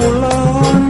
pulang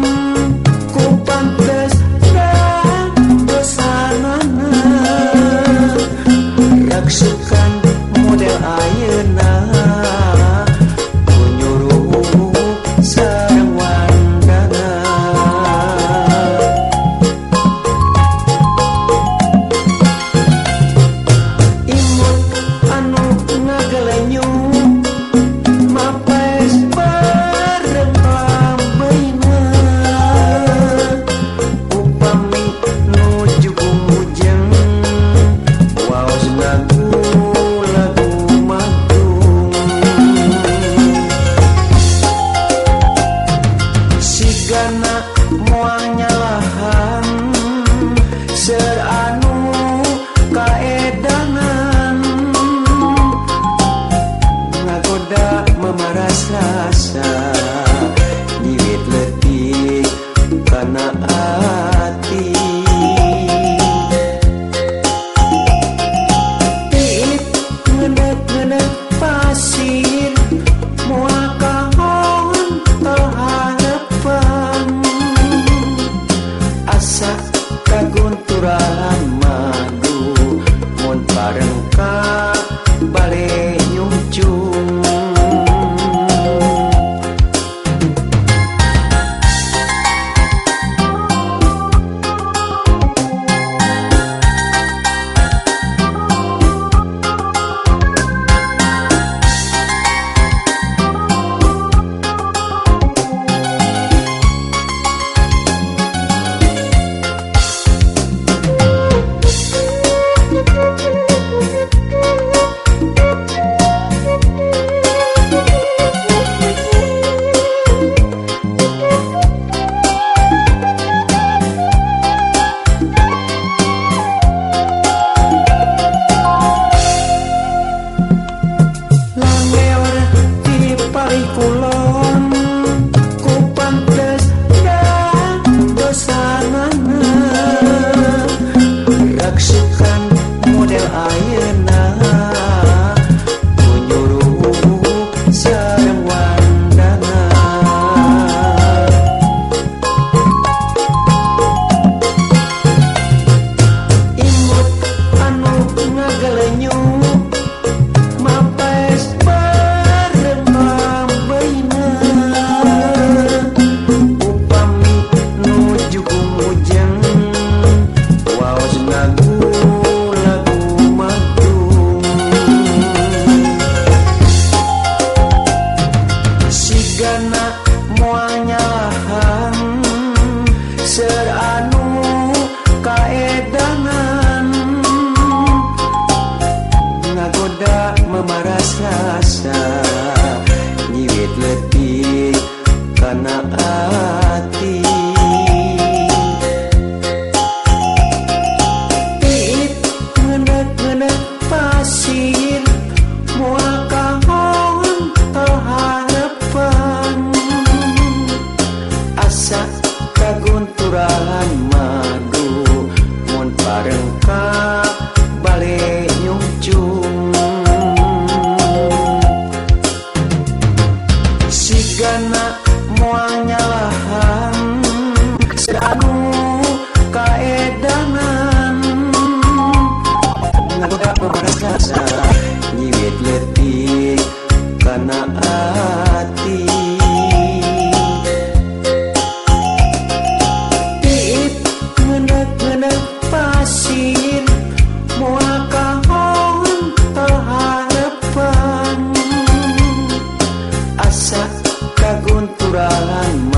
rasa jalanmu